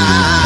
あ